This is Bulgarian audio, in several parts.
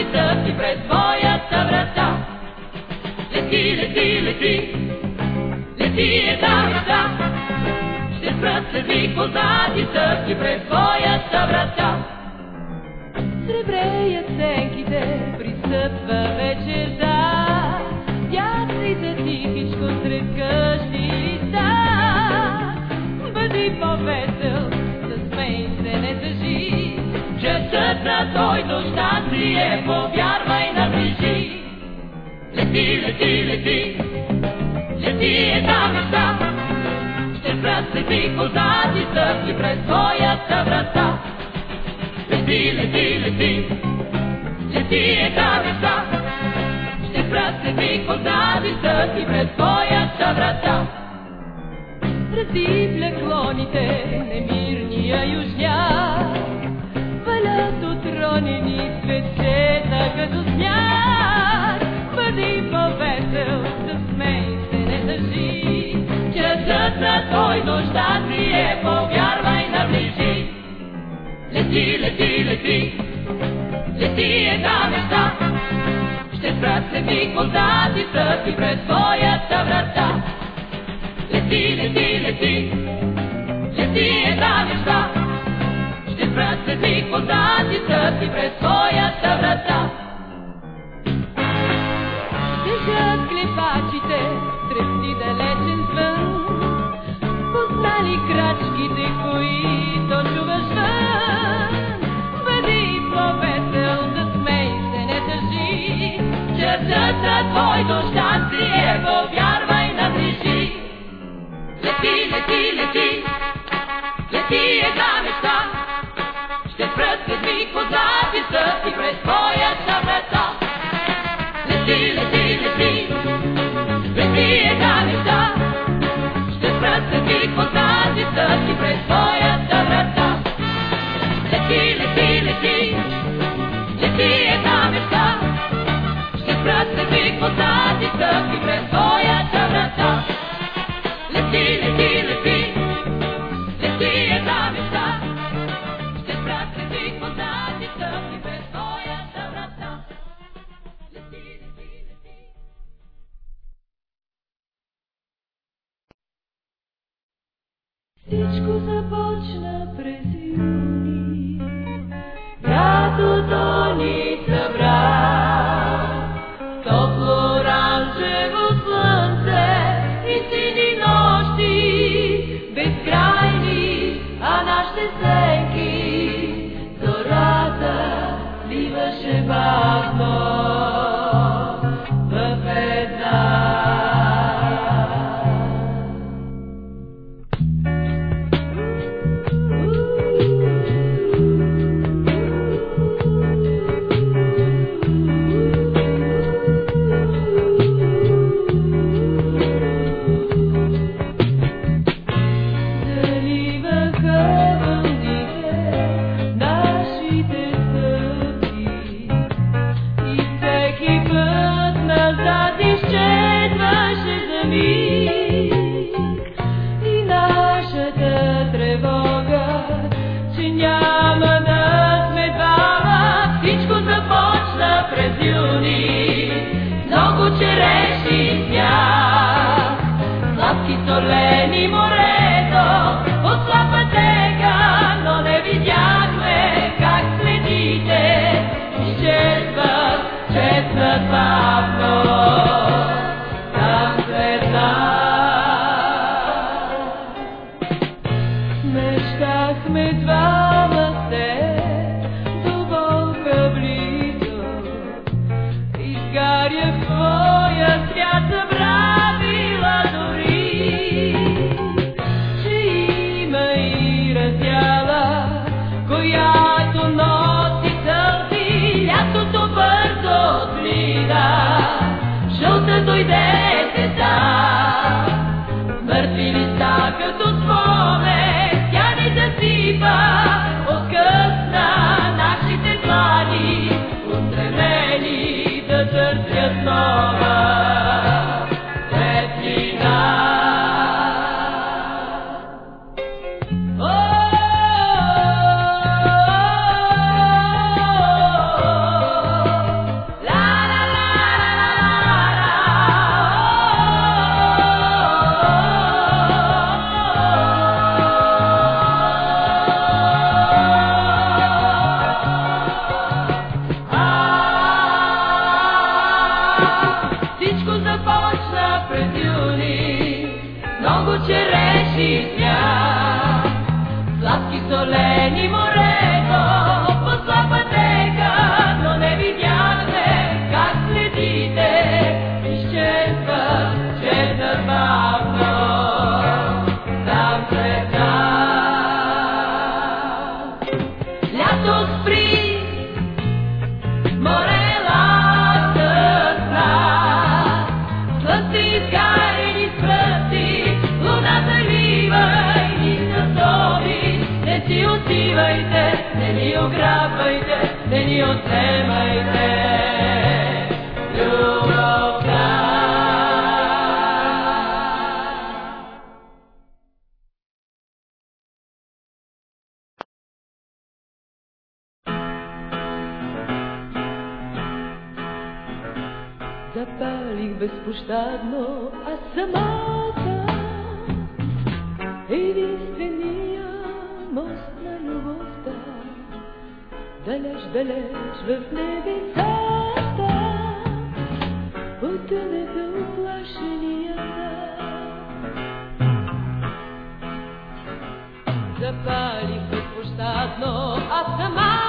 познати стъпки пред твоята врата. Лети, лети, лети, лети една мечта. Ще спрат след познати стъпки пред твоята врата. Сребреят сенките присъства вечерта. Вятрите тихичко сред къщи листа. Бъди по-весел, Твоето щастие, повярвай, наближи. Лети, лети, лети, лети една мечта. Ще спрат след познати стъпки пред твоята врата. Лети, лети, лети, лети една мечта. Ще спрат след познати стъпки пред твоята врата. Разипля клоните немирния южняк. Валят отронени цветчета като сняг. Бъди по-весел, засмей се, не тъжи. Часът на твоето щастие, повярвай, наближи. Лети, лети, лети, лети една мечта. Ще спрат след познати стъпки пред твоята врата. Лети, лети, лети, лети една мечта. Спрат след познати стъпки пред твоята врата. Тежат клепачите, трепти далечен звън. Познали крачките, които чуваш вън. Бъди по-весел, засмей се, не тъжи. Часът на твоето щастие, повярвай, наближи. Лети, лети, лети, лети череши сняг, сладки солени мои. далеч в небесата, потънаха оплашенията. Запалиха площадно автомат.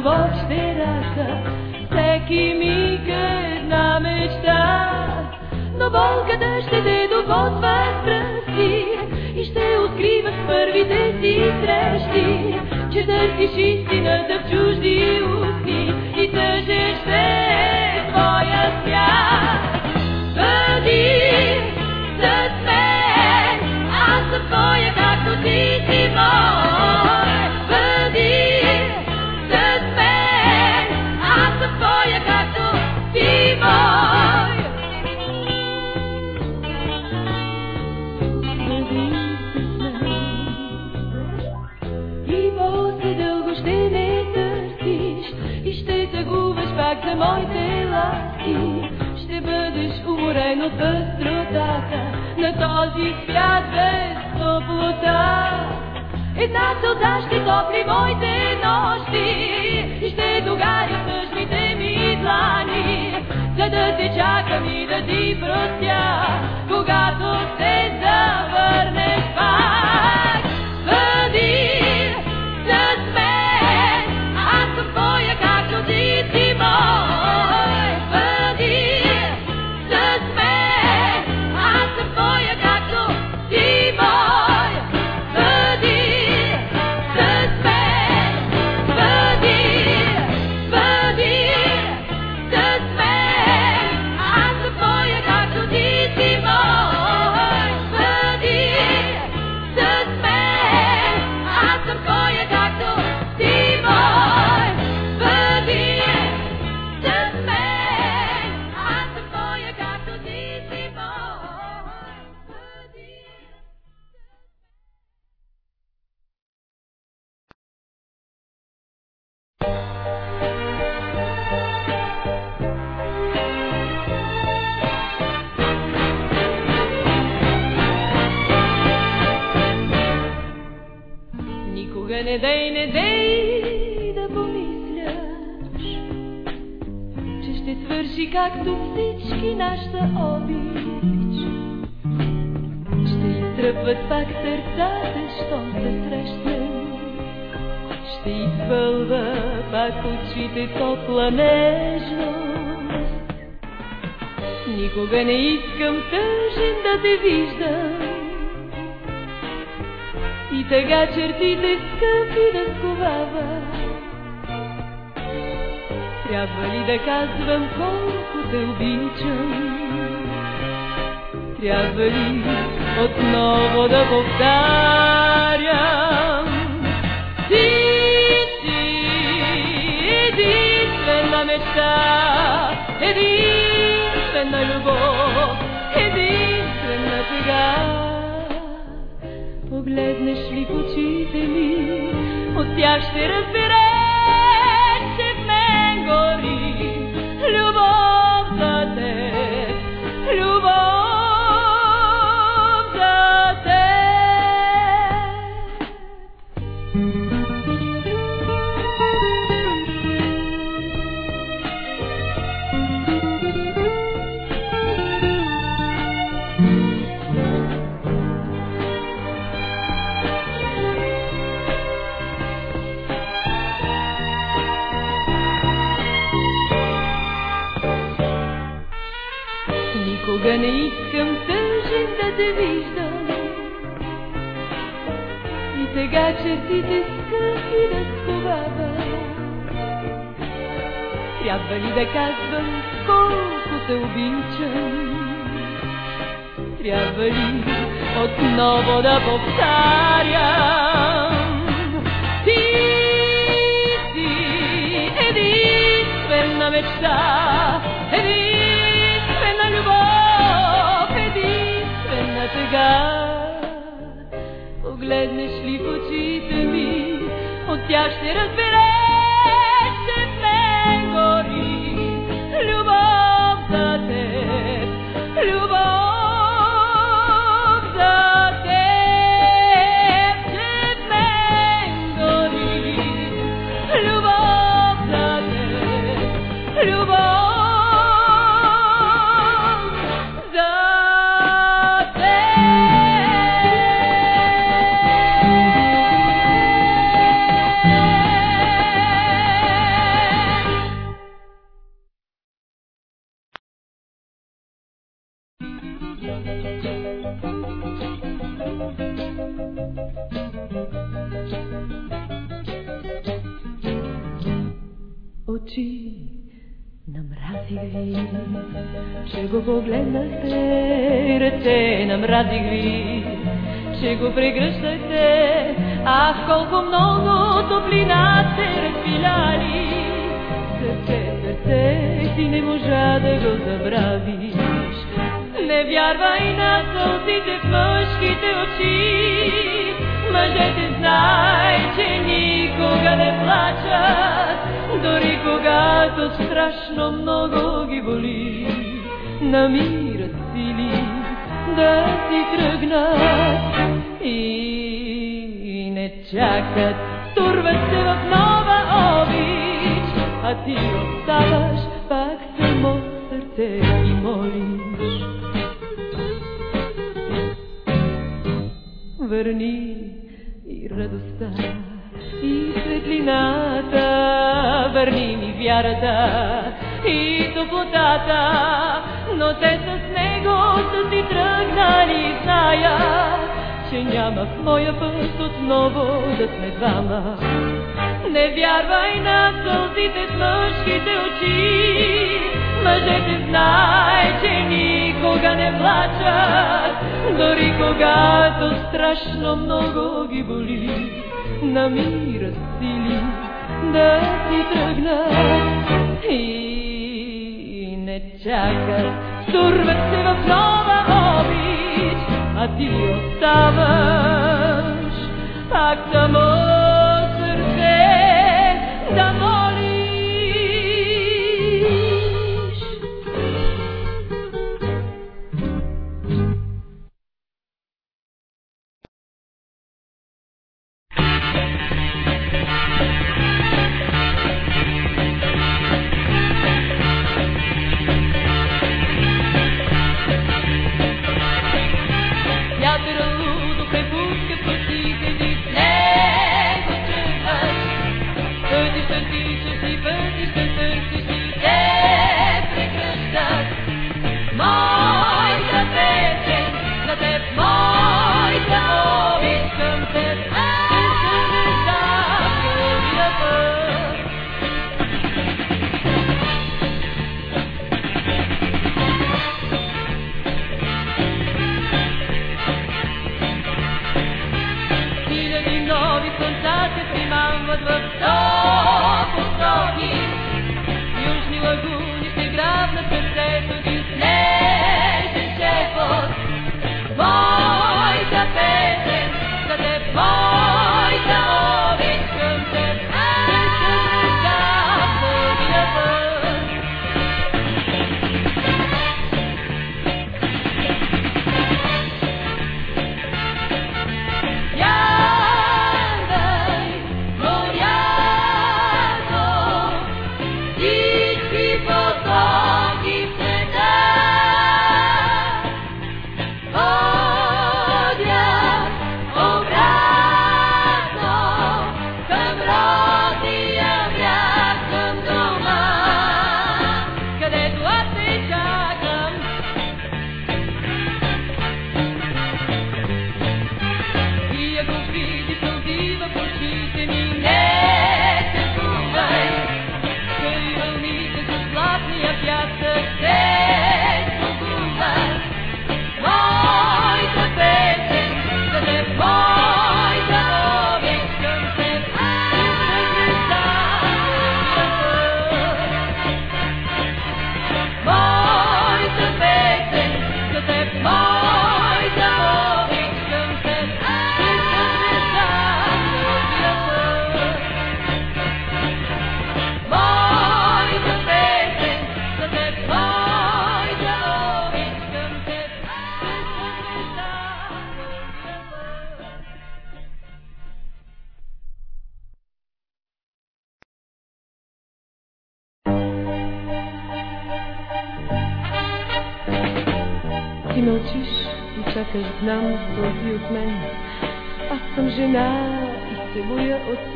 любов ще рака, всеки миг е една мечта. Но болката ще те доводва с пръсти и ще открива първите си срещи, че търсиш истината в чужди уморен от пъстротата на този свят без топлота. Една целта ще топли моите нощи и ще догаря тъжните ми длани, за да те чакам и да ти простя, когато се завърнеш пак. Не дей, не дей да помисляш, че ще свърши както всички нашата обич. Ще изтръпват пак сърцата, щом се срещнем. Ще изпълва пак очите топла нежност. Никога не искам тъжен да те виждам. Тъга чертите скъпи да сковава. Трябва ли да казвам колко те обичам? Трябва ли отново да повтарям? От тях ще единствена мечта. Единствена любов Единствена тъга. Погледнеш ли в очите ми От тях ще разбереш че го прегръщахте, ах колко много топлина сте разпиляли. Сърце, сърце, ти не можа да го забравиш. Не вярвай на сълзите в мъжките очи, мъжете знай, че никога не плачат, дори когато страшно много ги боли. Намират сили да си тръгнат и не чакат, турват се в нова обич, а ти оставаш пак само сърце и молиш. Върни и радостта, и светлината, върни ми вярата и топлотата, но те с него са си тръгнали знаят, че няма в моя път отново да сме двама. Не вярвай на сълзите с мъжките очи, мъжете знай, че никога не плачат, дори когато страшно много ги боли, намират сили да си тръгнат. И не чакат, турват се в нова обич, а ти оставаш пак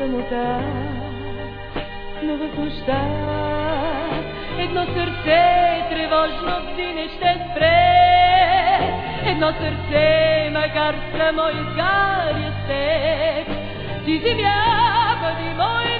самота. Но в нощта едно сърце тревожно бди ще спре. Едно сърце, макар само изгаря с теб. Ти земя, бъди мой,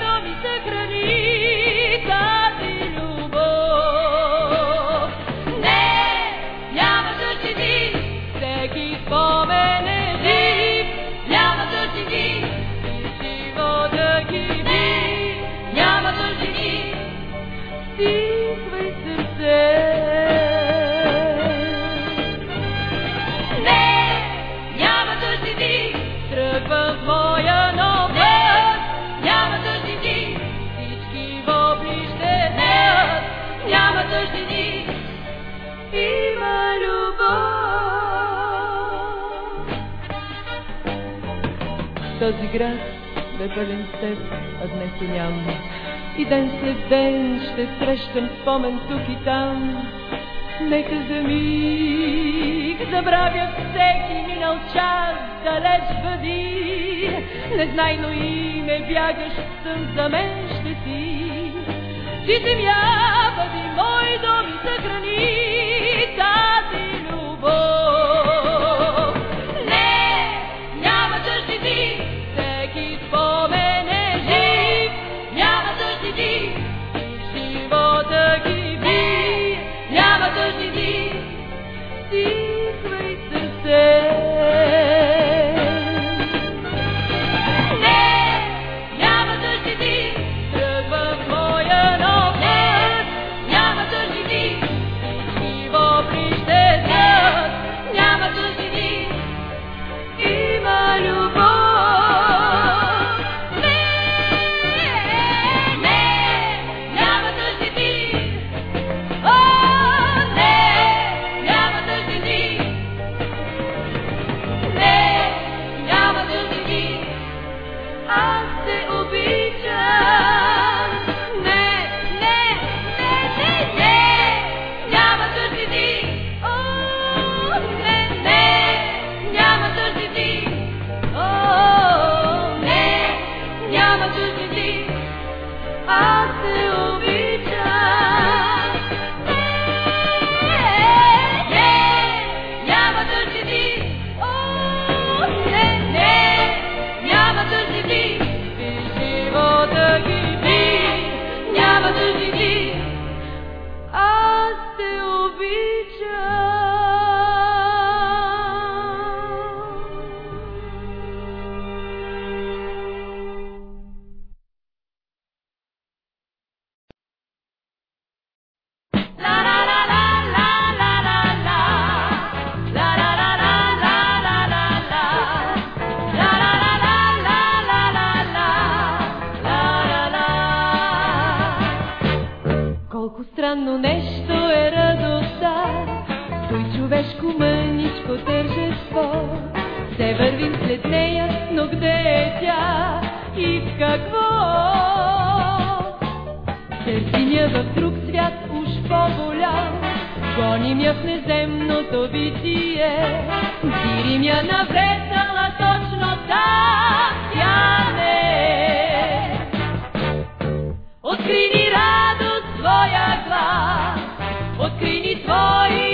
този град бе пълен с теб, а днес те нямам. И ден след ден ще срещам спомен тук и там. Нека за миг забравя всеки минал час, далеч бъди. Незнайно име бягаш съм, за мен ще си. Ти земя бъди, мой дом и за град. Все вървим след нея, но где е тя? И в какво? Търсиня в друг свят, уж по-голям, гоним я в неземното битие, дирим я навреднала точно там, тя не е. Откри ни радост твоя глас, откри ни твои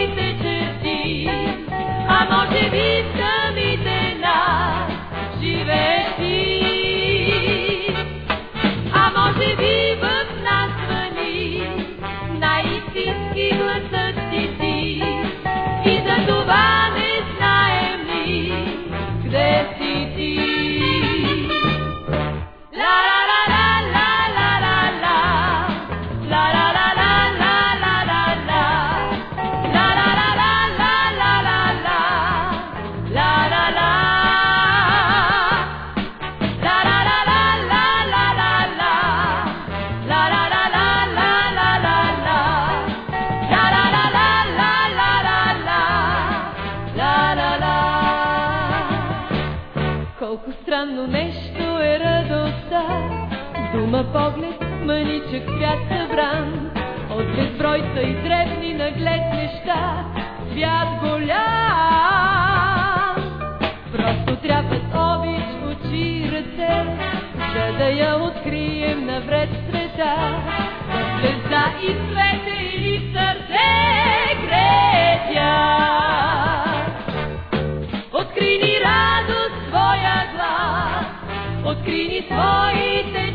странно нещо е радостта. Дума поглед, мъничък свят събран, от безбройца и древни наглед неща, свят голям. Просто трябват обич, очи, ръце, за да я открием навред света. Звезда и цвете или сърце гретя. Откри ни своите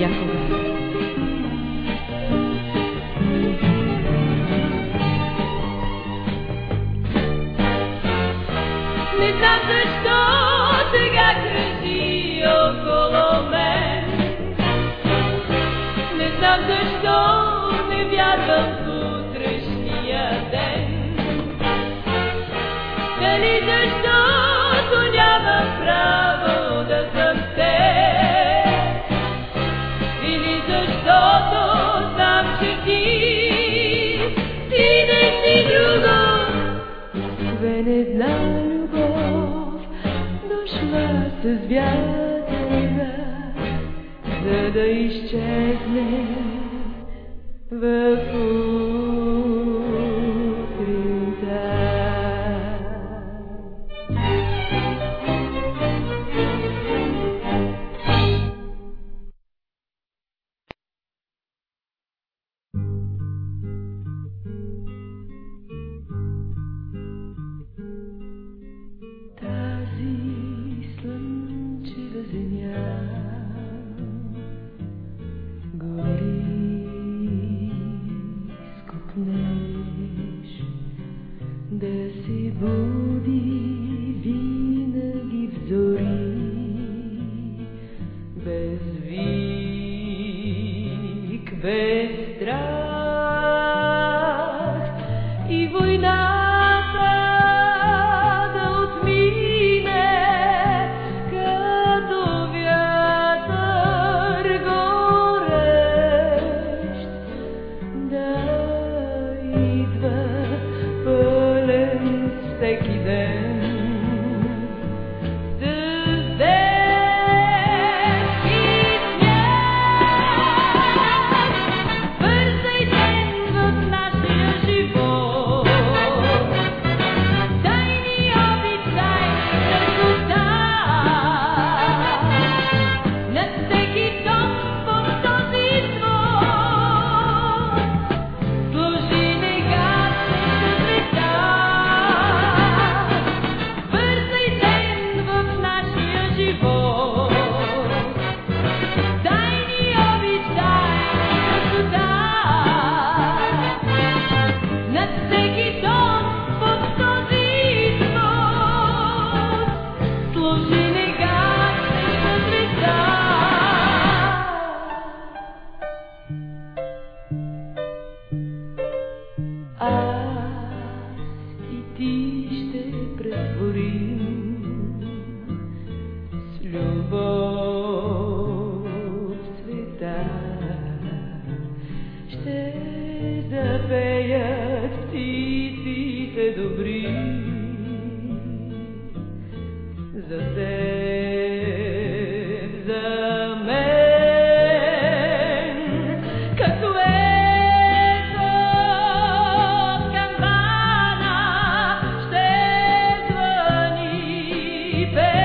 Jacob. В ще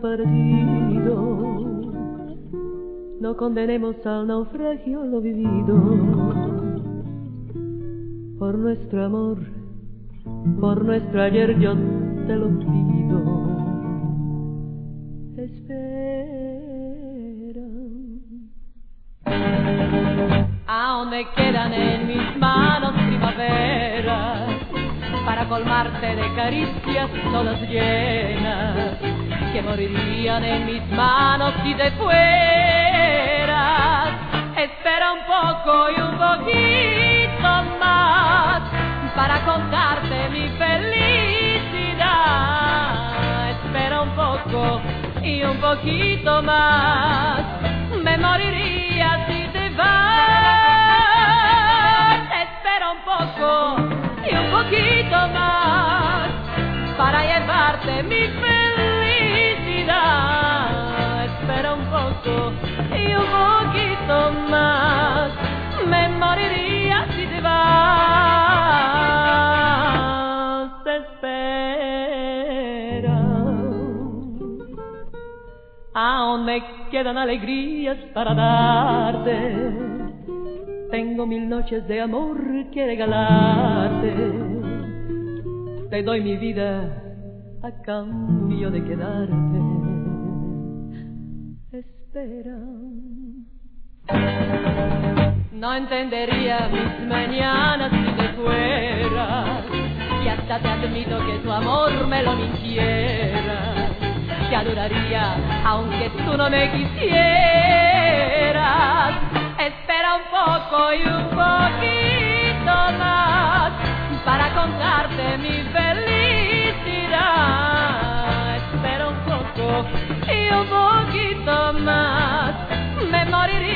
partido. No condenemos al naufragio lo vivido. Por nuestro amor, por nuestro ayer yo te lo pido. Espera. Aún me quedan en mis manos primaveras para colmarte de caricias todas llenas que morirían en mis manos si te fueras. Espera un poco y un poquito más para contarte mi felicidad. Espera un poco y un poquito más. Me moriría si te vas. Espera un poco y un poquito más para llevarte mi felicidad. Poquito más. Me moriría si te vas. Espera. Aún me quedan alegrías para darte. Tengo mil noches de amor que regalarte. Te doy mi vida a cambio de quedarte. Espera. No entendería mis mañanas si te fueras. Y hasta te admito que tu amor me lo mintiera. Te adoraría aunque tú no me quisieras. Espera un poco y un poquito más para contarte mi felicidad. Espera un poco y un poquito más. Me moriría